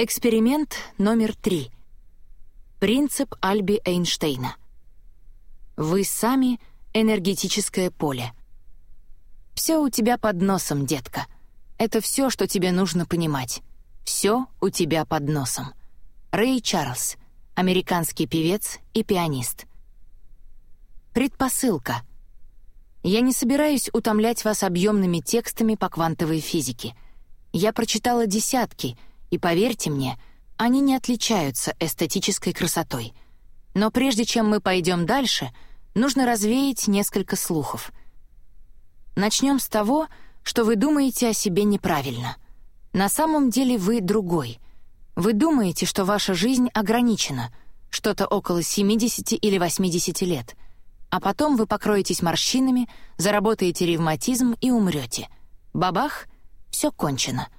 Эксперимент номер три. Принцип Альби Эйнштейна. Вы сами — энергетическое поле. Все у тебя под носом, детка. Это все, что тебе нужно понимать. Все у тебя под носом. Рэй Чарльз, американский певец и пианист. Предпосылка. Я не собираюсь утомлять вас объемными текстами по квантовой физике. Я прочитала десятки — и поверьте мне, они не отличаются эстетической красотой. Но прежде чем мы пойдем дальше, нужно развеять несколько слухов. Начнем с того, что вы думаете о себе неправильно. На самом деле вы другой. Вы думаете, что ваша жизнь ограничена, что-то около 70 или 80 лет, а потом вы покроетесь морщинами, заработаете ревматизм и умрете. Бабах, все кончено —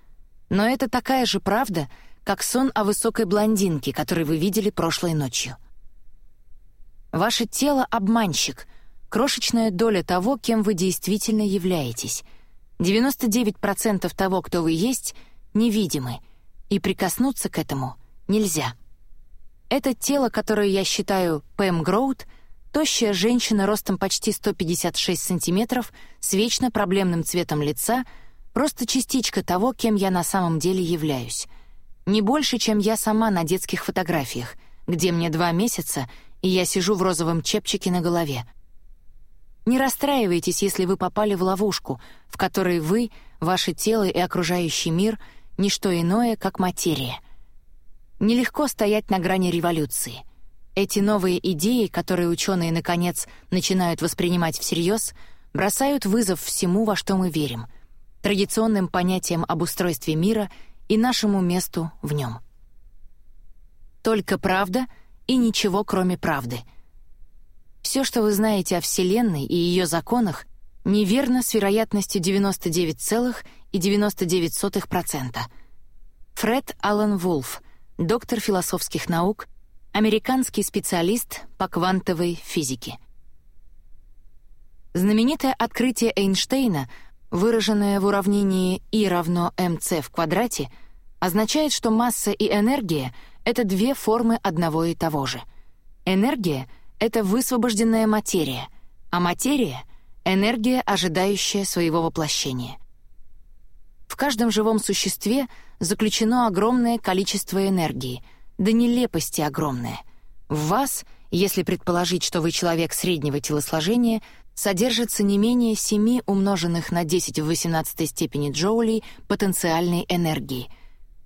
но это такая же правда, как сон о высокой блондинке, который вы видели прошлой ночью. Ваше тело — обманщик, крошечная доля того, кем вы действительно являетесь. 99% того, кто вы есть, невидимы, и прикоснуться к этому нельзя. Это тело, которое я считаю Пэм Гроуд, тощая женщина ростом почти 156 сантиметров, с вечно проблемным цветом лица — Просто частичка того, кем я на самом деле являюсь. Не больше, чем я сама на детских фотографиях, где мне два месяца, и я сижу в розовом чепчике на голове. Не расстраивайтесь, если вы попали в ловушку, в которой вы, ваше тело и окружающий мир — ничто иное, как материя. Нелегко стоять на грани революции. Эти новые идеи, которые ученые наконец начинают воспринимать всерьез, бросают вызов всему, во что мы верим — традиционным понятиям об устройстве мира и нашему месту в нем. Только правда и ничего, кроме правды. Все, что вы знаете о Вселенной и ее законах, неверно с вероятностью 99,99%. Фред Аллен Вулф, доктор философских наук, американский специалист по квантовой физике. Знаменитое открытие Эйнштейна — выраженное в уравнении I равно mc в квадрате, означает, что масса и энергия — это две формы одного и того же. Энергия — это высвобожденная материя, а материя — энергия, ожидающая своего воплощения. В каждом живом существе заключено огромное количество энергии, до нелепости огромное. В вас, если предположить, что вы человек среднего телосложения — содержится не менее 7 умноженных на 10 в 18 степени джоулей потенциальной энергии.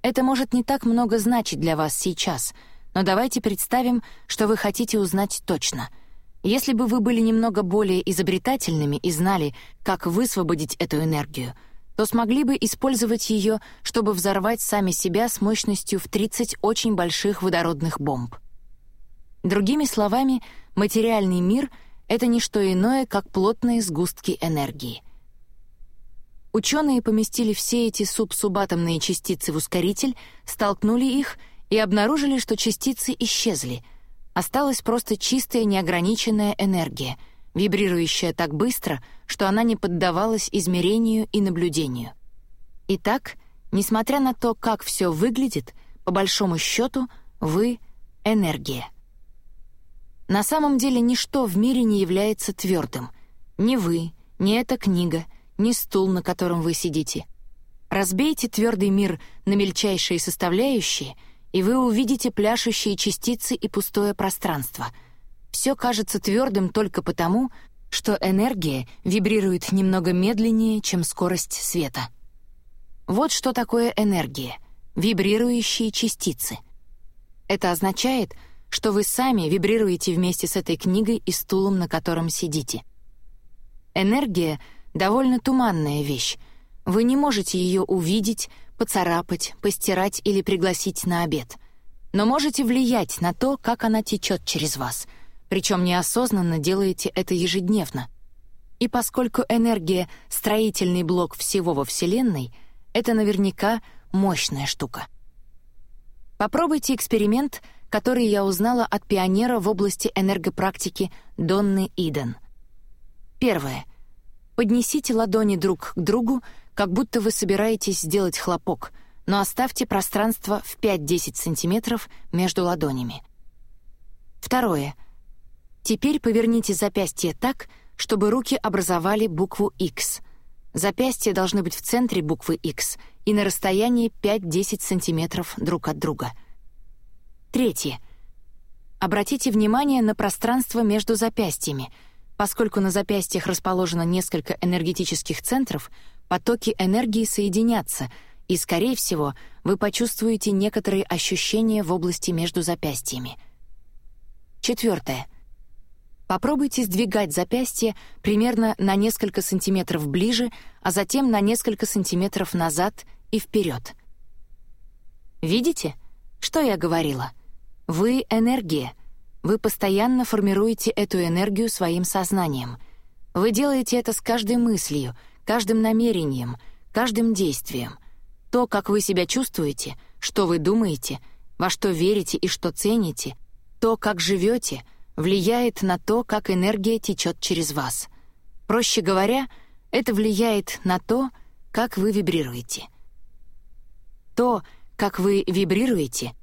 Это может не так много значить для вас сейчас, но давайте представим, что вы хотите узнать точно. Если бы вы были немного более изобретательными и знали, как высвободить эту энергию, то смогли бы использовать ее, чтобы взорвать сами себя с мощностью в 30 очень больших водородных бомб. Другими словами, материальный мир — это не что иное, как плотные сгустки энергии. Ученые поместили все эти субсубатомные частицы в ускоритель, столкнули их и обнаружили, что частицы исчезли. Осталась просто чистая неограниченная энергия, вибрирующая так быстро, что она не поддавалась измерению и наблюдению. Итак, несмотря на то, как все выглядит, по большому счету вы — энергия. На самом деле ничто в мире не является твердым. Ни вы, ни эта книга, ни стул, на котором вы сидите. Разбейте твердый мир на мельчайшие составляющие, и вы увидите пляшущие частицы и пустое пространство. Все кажется твердым только потому, что энергия вибрирует немного медленнее, чем скорость света. Вот что такое энергия — вибрирующие частицы. Это означает, что вы сами вибрируете вместе с этой книгой и стулом, на котором сидите. Энергия — довольно туманная вещь. Вы не можете ее увидеть, поцарапать, постирать или пригласить на обед. Но можете влиять на то, как она течет через вас, причем неосознанно делаете это ежедневно. И поскольку энергия — строительный блок всего во Вселенной, это наверняка мощная штука. Попробуйте эксперимент — который я узнала от пионера в области энергопрактики Донны Иден. Первое. Поднесите ладони друг к другу, как будто вы собираетесь сделать хлопок, но оставьте пространство в 5-10 см между ладонями. Второе. Теперь поверните запястье так, чтобы руки образовали букву X. Запястья должны быть в центре буквы X и на расстоянии 5-10 см друг от друга. Третье. Обратите внимание на пространство между запястьями. Поскольку на запястьях расположено несколько энергетических центров, потоки энергии соединятся, и, скорее всего, вы почувствуете некоторые ощущения в области между запястьями. Четвертое. Попробуйте сдвигать запястье примерно на несколько сантиметров ближе, а затем на несколько сантиметров назад и вперед. Видите, что я говорила? Вы — энергия. Вы постоянно формируете эту энергию своим сознанием. Вы делаете это с каждой мыслью, каждым намерением, каждым действием. То, как вы себя чувствуете, что вы думаете, во что верите и что цените, то, как живете, влияет на то, как энергия течет через вас. Проще говоря, это влияет на то, как вы вибрируете. То, как вы вибрируете,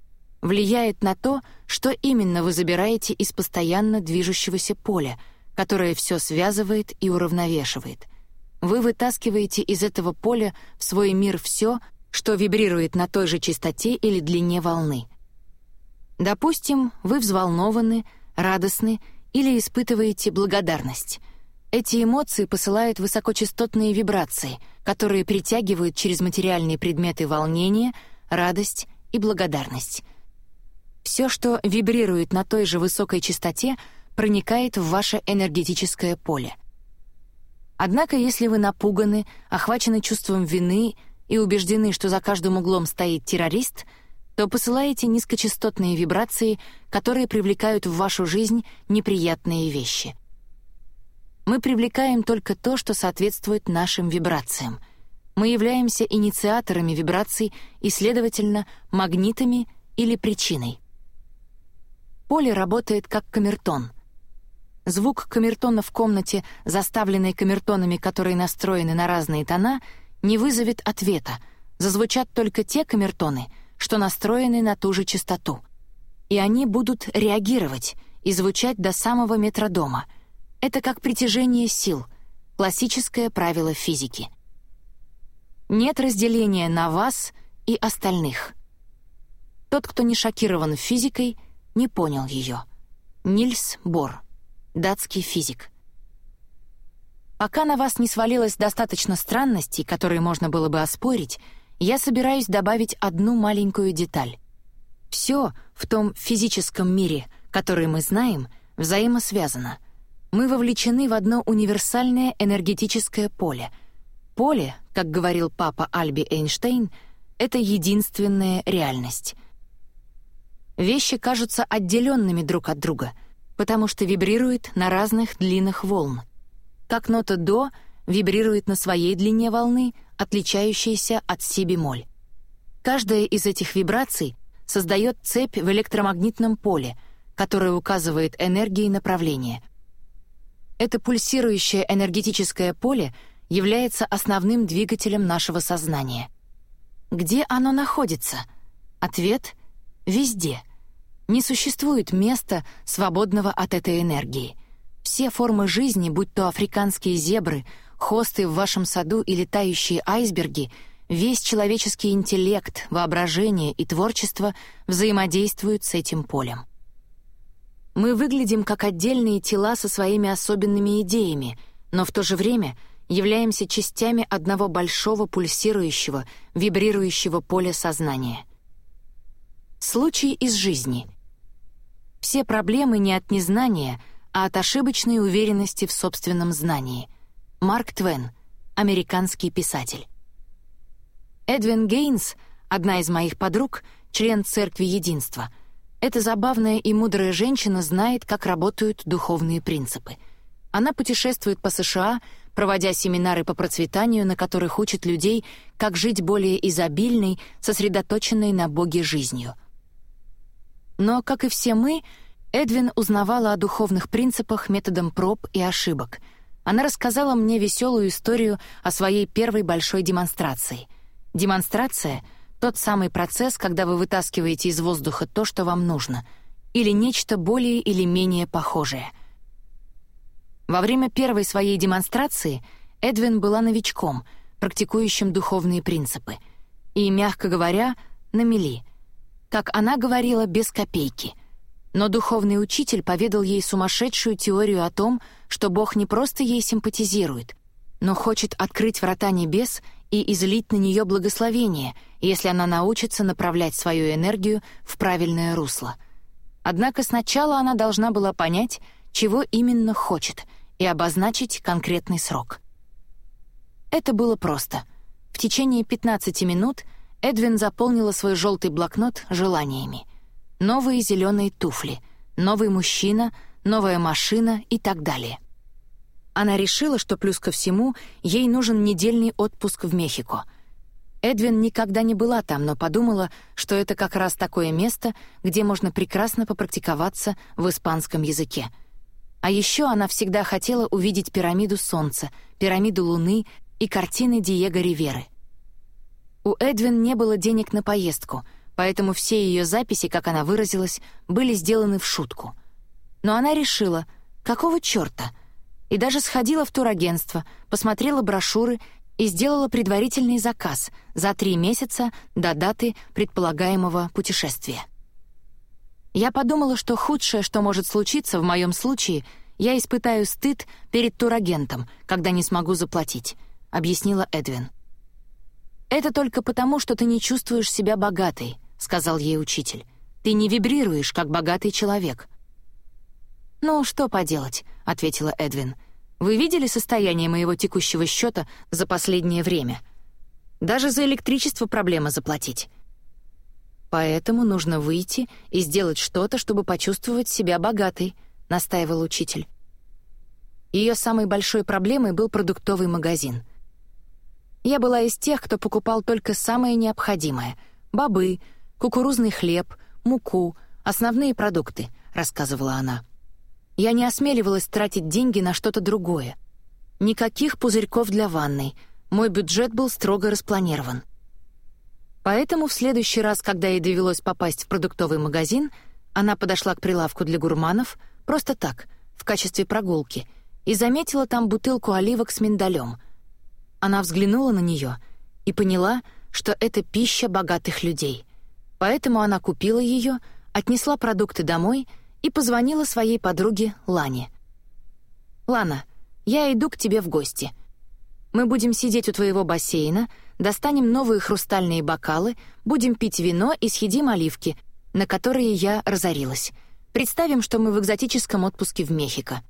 влияет на то, что именно вы забираете из постоянно движущегося поля, которое все связывает и уравновешивает. Вы вытаскиваете из этого поля в свой мир все, что вибрирует на той же частоте или длине волны. Допустим, вы взволнованы, радостны или испытываете благодарность. Эти эмоции посылают высокочастотные вибрации, которые притягивают через материальные предметы волнение, радость и благодарность. Все, что вибрирует на той же высокой частоте, проникает в ваше энергетическое поле. Однако, если вы напуганы, охвачены чувством вины и убеждены, что за каждым углом стоит террорист — то посылаете низкочастотные вибрации, которые привлекают в вашу жизнь неприятные вещи. Мы привлекаем только то, что соответствует нашим вибрациям. Мы являемся инициаторами вибраций и, следовательно, магнитами или причиной. Поле работает как камертон. Звук камертона в комнате, заставленной камертонами, которые настроены на разные тона, не вызовет ответа. Зазвучат только те камертоны — что настроены на ту же частоту. И они будут реагировать и звучать до самого метродома. Это как притяжение сил, классическое правило физики. Нет разделения на вас и остальных. Тот, кто не шокирован физикой, не понял ее. Нильс Бор, датский физик. Пока на вас не свалилось достаточно странностей, которые можно было бы оспорить, я собираюсь добавить одну маленькую деталь. Все в том физическом мире, который мы знаем, взаимосвязано. Мы вовлечены в одно универсальное энергетическое поле. Поле, как говорил папа Альби Эйнштейн, это единственная реальность. Вещи кажутся отделенными друг от друга, потому что вибрируют на разных длинах волн. Как нота «до» вибрирует на своей длине волны, отличающейся от си-бемоль. Каждая из этих вибраций создает цепь в электромагнитном поле, которая указывает энергии направление. Это пульсирующее энергетическое поле является основным двигателем нашего сознания. Где оно находится? Ответ — везде. Не существует места, свободного от этой энергии. Все формы жизни, будь то африканские зебры, хосты в вашем саду и летающие айсберги, весь человеческий интеллект, воображение и творчество взаимодействуют с этим полем. Мы выглядим как отдельные тела со своими особенными идеями, но в то же время являемся частями одного большого пульсирующего, вибрирующего поля сознания. Случай из жизни. Все проблемы не от незнания, а от ошибочной уверенности в собственном знании — Марк Твен, американский писатель. Эдвин Гейнс, одна из моих подруг, член Церкви Единства. Эта забавная и мудрая женщина знает, как работают духовные принципы. Она путешествует по США, проводя семинары по процветанию, на которых учит людей, как жить более изобильной, сосредоточенной на Боге жизнью. Но, как и все мы, Эдвин узнавала о духовных принципах методом проб и ошибок — она рассказала мне веселую историю о своей первой большой демонстрации. Демонстрация — Тот самый процесс, когда вы вытаскиваете из воздуха то, что вам нужно, или нечто более или менее похожее. Во время первой своей демонстрации Эдвин была новичком, практикующим духовные принципы, и, мягко говоря, на мели. Как она говорила, без копейки. Но духовный учитель поведал ей сумасшедшую теорию о том, что Бог не просто ей симпатизирует, но хочет открыть врата небес и излить на нее благословение, если она научится направлять свою энергию в правильное русло. Однако сначала она должна была понять, чего именно хочет, и обозначить конкретный срок. Это было просто. В течение 15 минут Эдвин заполнила свой желтый блокнот желаниями. Новые зеленые туфли, новый мужчина, новая машина и так далее — она решила, что плюс ко всему ей нужен недельный отпуск в Мехико. Эдвин никогда не была там, но подумала, что это как раз такое место, где можно прекрасно попрактиковаться в испанском языке. А еще она всегда хотела увидеть пирамиду Солнца, пирамиду Луны и картины Диего Риверы. У Эдвин не было денег на поездку, поэтому все ее записи, как она выразилась, были сделаны в шутку. Но она решила, какого чёрта — и даже сходила в турагентство, посмотрела брошюры и сделала предварительный заказ за три месяца до даты предполагаемого путешествия. Я подумала, что худшее, что может случиться в моем случае, я испытаю стыд перед турагентом, когда не смогу заплатить, объяснила Эдвин. Это только потому, что ты не чувствуешь себя богатой, сказал ей учитель. Ты не вибрируешь как богатый человек. «Ну, что поделать», — ответила Эдвин. «Вы видели состояние моего текущего счета за последнее время? Даже за электричество проблема заплатить. Поэтому нужно выйти и сделать что-то, чтобы почувствовать себя богатой», — настаивал учитель. Ее самой большой проблемой был продуктовый магазин. Я была из тех, кто покупал только самое необходимое — бобы, кукурузный хлеб, муку, основные продукты, — рассказывала она. Я не осмеливалась тратить деньги на что-то другое. Никаких пузырьков для ванной. Мой бюджет был строго распланирован. Поэтому в следующий раз, когда ей довелось попасть в продуктовый магазин, она подошла к прилавку для гурманов просто так, в качестве прогулки, и заметила там бутылку оливок с миндалем. Она взглянула на нее и поняла, что это пища богатых людей. Поэтому она купила ее, отнесла продукты домой — и позвонила своей подруге Лане. «Лана, я иду к тебе в гости. Мы будем сидеть у твоего бассейна, достанем новые хрустальные бокалы, будем пить вино и съедим оливки, на которые я разорилась. Представим, что мы в экзотическом отпуске в Мехико».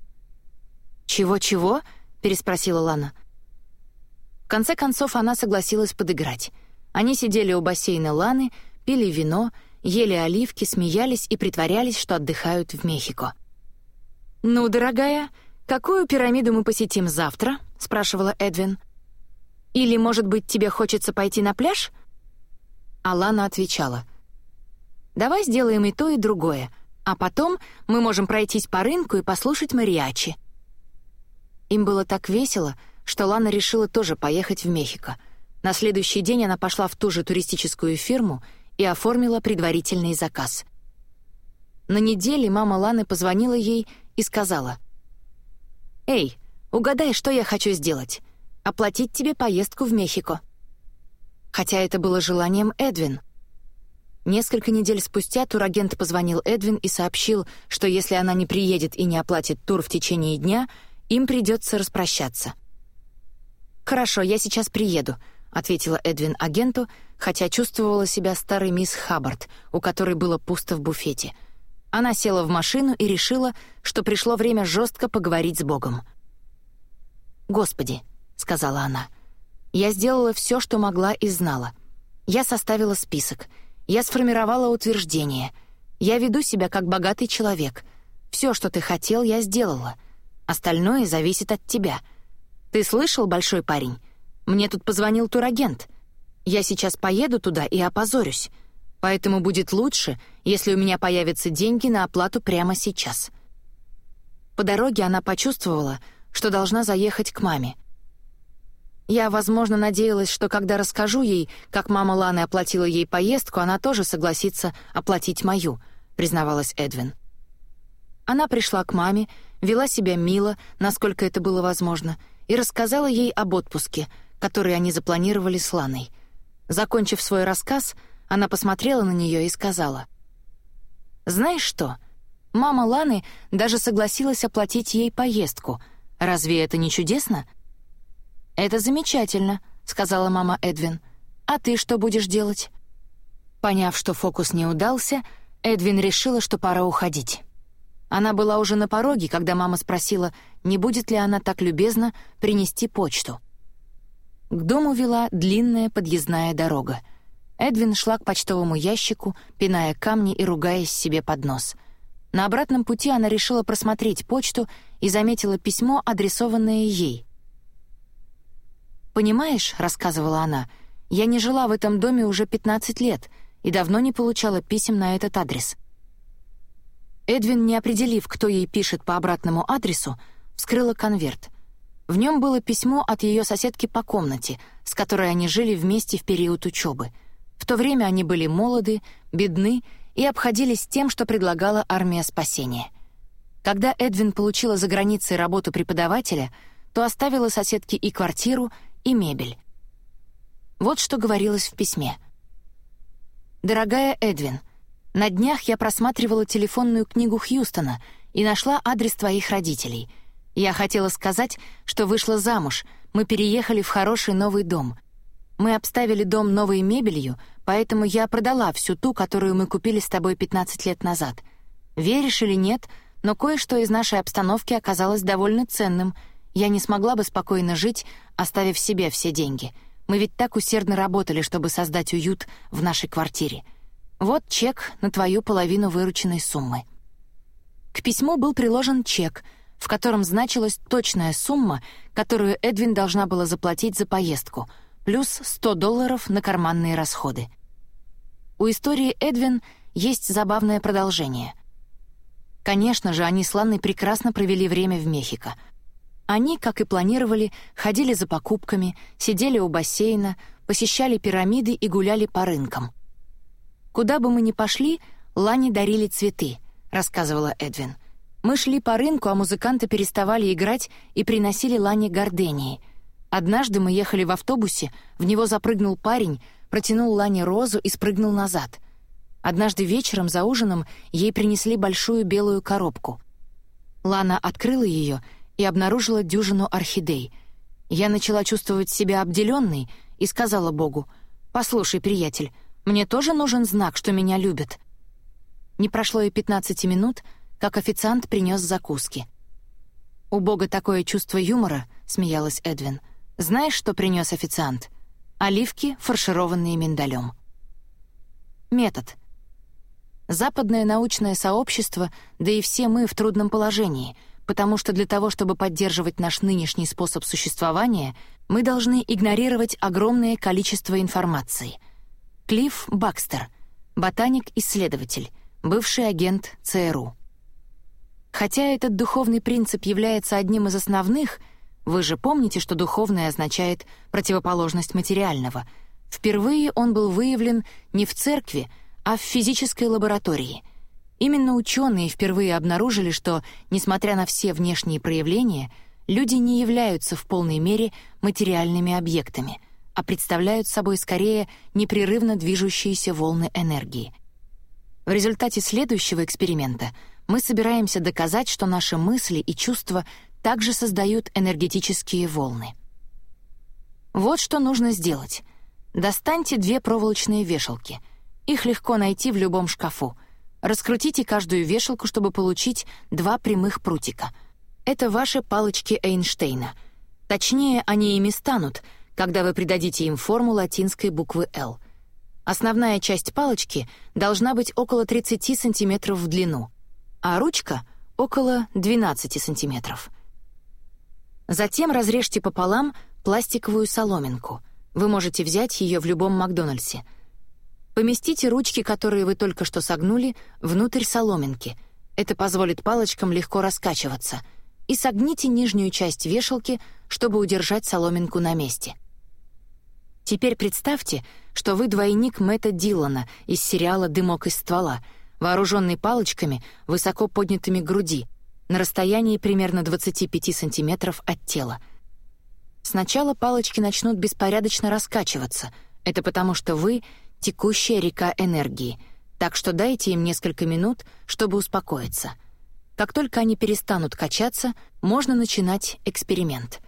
«Чего-чего?» — переспросила Лана. Конце концов она согласилась подыграть. Они сидели у бассейна Ланы, пили вино — ели оливки, смеялись и притворялись, что отдыхают в Мехико. «Ну, дорогая, какую пирамиду мы посетим завтра?» — спрашивала Эдвин. «Или, может быть, тебе хочется пойти на пляж?» Алана отвечала. «Давай сделаем и то, и другое, а потом мы можем пройтись по рынку и послушать мариачи». Им было так весело, что Лана решила тоже поехать в Мехико. На следующий день она пошла в ту же туристическую фирму — и оформила предварительный заказ. На неделе мама Ланы позвонила ей и сказала, «Эй, угадай, что я хочу сделать? Оплатить тебе поездку в Мехико». Хотя это было желанием Эдвин. Несколько недель спустя турагент позвонил Эдвин и сообщил, что если она не приедет и не оплатит тур в течение дня, им придется распрощаться. «Хорошо, я сейчас приеду», — ответила Эдвин агенту, хотя чувствовала себя старой мисс Хаббард, у которой было пусто в буфете. Она села в машину и решила, что пришло время жестко поговорить с Богом. «Господи», — сказала она, — «я сделала все, что могла и знала. Я составила список, я сформировала утверждение, я веду себя как богатый человек. Все, что ты хотел, я сделала. Остальное зависит от тебя. Ты слышал, большой парень?» Мне тут позвонил турагент. Я сейчас поеду туда и опозорюсь. Поэтому будет лучше, если у меня появятся деньги на оплату прямо сейчас. По дороге она почувствовала, что должна заехать к маме. Я, возможно, надеялась, что когда расскажу ей, как мама Ланы оплатила ей поездку, она тоже согласится оплатить мою, признавалась Эдвин. Она пришла к маме, вела себя мило, насколько это было возможно, и рассказала ей об отпуске, который они запланировали с Ланой. Закончив свой рассказ, она посмотрела на нее и сказала: "Знаешь что? Мама Ланы даже согласилась оплатить ей поездку. Разве это не чудесно?" «Это замечательно», — сказала мама Эдвин. «А ты что будешь делать?» Поняв, что фокус не удался, Эдвин решила, что пора уходить. Она была уже на пороге, когда мама спросила, не будет ли она так любезна принести почту. К дому вела длинная подъездная дорога. Эдвин шла к почтовому ящику, пиная камни и ругаясь себе под нос. На обратном пути она решила просмотреть почту и заметила письмо, адресованное ей. «Понимаешь», — рассказывала она, — «я не жила в этом доме уже 15 лет и давно не получала писем на этот адрес». Эдвин, не определив, кто ей пишет по обратному адресу, вскрыла конверт. В нем было письмо от ее соседки по комнате, с которой они жили вместе в период учебы. В то время они были молоды, бедны и обходились тем, что предлагала армия спасения. Когда Эдвин получила за границей работу преподавателя, то оставила соседке и квартиру, и мебель. Вот что говорилось в письме. «Дорогая Эдвин, на днях я просматривала телефонную книгу Хьюстона и нашла адрес твоих родителей. Я хотела сказать, что вышла замуж, мы переехали в хороший новый дом. Мы обставили дом новой мебелью, поэтому я продала всю ту, которую мы купили с тобой 15 лет назад. Веришь или нет, но кое-что из нашей обстановки оказалось довольно ценным — я не смогла бы спокойно жить, оставив себе все деньги. Мы ведь так усердно работали, чтобы создать уют в нашей квартире. Вот чек на твою половину вырученной суммы. К письму был приложен чек, в котором значилась точная сумма, которую Эдвин должна была заплатить за поездку, плюс 100 долларов на карманные расходы. У истории Эдвин есть забавное продолжение. Конечно же, они с Ланной прекрасно провели время в Мехико — они, как и планировали, ходили за покупками, сидели у бассейна, посещали пирамиды и гуляли по рынкам. «Куда бы мы ни пошли, Лане дарили цветы», — рассказывала Эдвин. «Мы шли по рынку, а музыканты переставали играть и приносили Лане гордении. Однажды мы ехали в автобусе, в него запрыгнул парень, протянул Лане розу и спрыгнул назад. Однажды вечером за ужином ей принесли большую белую коробку. Лана открыла ее — и обнаружила дюжину орхидей. Я начала чувствовать себя обделенной и сказала Богу, «Послушай, приятель, мне тоже нужен знак, что меня любят». Не прошло и 15 минут, как официант принес закуски. «У Бога такое чувство юмора», — смеялась Эдвин. «Знаешь, что принес официант? Оливки, фаршированные миндалем». Метод. Западное научное сообщество, да и все мы в трудном положении — потому что для того, чтобы поддерживать наш нынешний способ существования, мы должны игнорировать огромное количество информации. Клифф Бакстер, ботаник-исследователь, бывший агент ЦРУ. Хотя этот духовный принцип является одним из основных, вы же помните, что духовное означает противоположность материального. Впервые он был выявлен не в церкви, а в физической лаборатории — Именно ученые впервые обнаружили, что, несмотря на все внешние проявления, люди не являются в полной мере материальными объектами, а представляют собой скорее непрерывно движущиеся волны энергии. В результате следующего эксперимента мы собираемся доказать, что наши мысли и чувства также создают энергетические волны. Вот что нужно сделать. Достаньте две проволочные вешалки. Их легко найти в любом шкафу — Раскрутите каждую вешалку, чтобы получить два прямых прутика. Это ваши палочки Эйнштейна. Точнее, они ими станут, когда вы придадите им форму латинской буквы «Л». Основная часть палочки должна быть около 30 сантиметров в длину, а ручка — около 12 сантиметров. Затем разрежьте пополам пластиковую соломинку. Вы можете взять ее в любом Макдональдсе — Поместите ручки, которые вы только что согнули, внутрь соломинки. Это позволит палочкам легко раскачиваться. И согните нижнюю часть вешалки чтобы удержать соломинку на месте. Теперь представьте, что вы двойник Мэтта Дилана из сериала «Дымок из ствола», вооруженный палочками, высоко поднятыми груди, на расстоянии примерно 25 сантиметров от тела. Сначала палочки начнут беспорядочно раскачиваться. Это потому, что вы — текущая река энергии, так что дайте им несколько минут, чтобы успокоиться. Как только они перестанут качаться, можно начинать эксперимент.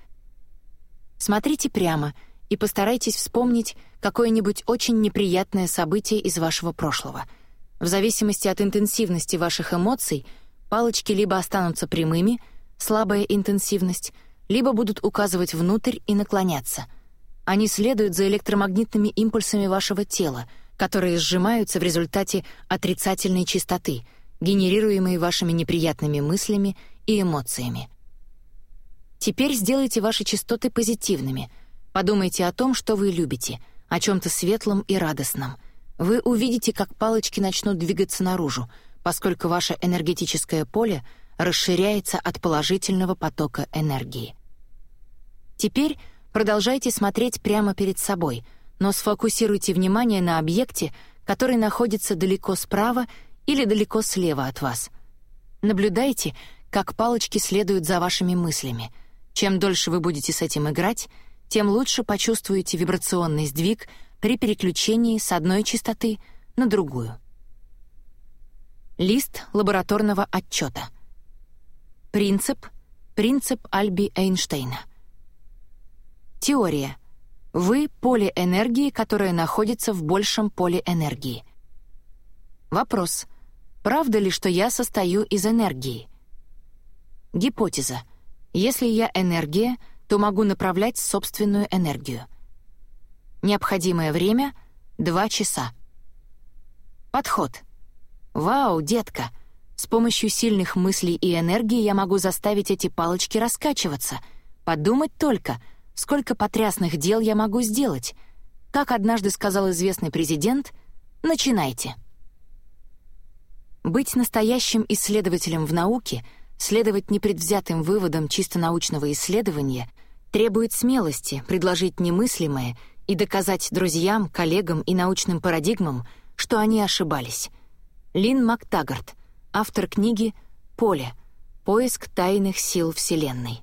Смотрите прямо и постарайтесь вспомнить какое-нибудь очень неприятное событие из вашего прошлого — в зависимости от интенсивности ваших эмоций, палочки либо останутся прямыми, слабая интенсивность, либо будут указывать внутрь и наклоняться. Они следуют за электромагнитными импульсами вашего тела, которые сжимаются в результате отрицательной частоты, генерируемой вашими неприятными мыслями и эмоциями. Теперь сделайте ваши частоты позитивными. Подумайте о том, что вы любите, о чем то светлом и радостном — вы увидите, как палочки начнут двигаться наружу, поскольку ваше энергетическое поле расширяется от положительного потока энергии. Теперь продолжайте смотреть прямо перед собой, но сфокусируйте внимание на объекте, который находится далеко справа или далеко слева от вас. Наблюдайте, как палочки следуют за вашими мыслями. Чем дольше вы будете с этим играть, тем лучше почувствуете вибрационный сдвиг при переключении с одной частоты на другую. Лист лабораторного отчета. Принцип. Принцип Альби Эйнштейна. Теория. Вы — поле энергии, которое находится в большем поле энергии. Вопрос. Правда ли, что я состою из энергии? Гипотеза. Если я энергия, то могу направлять собственную энергию. Необходимое время — два часа. Подход. «Вау, детка! С помощью сильных мыслей и энергии я могу заставить эти палочки раскачиваться. Подумать только, сколько потрясных дел я могу сделать. Как однажды сказал известный президент, начинайте». Быть настоящим исследователем в науке, следовать непредвзятым выводам чисто научного исследования требует смелости предложить немыслимое — и доказать друзьям, коллегам и научным парадигмам, что они ошибались. Лин Мактагарт, автор книги «Поле. Поиск тайных сил Вселенной».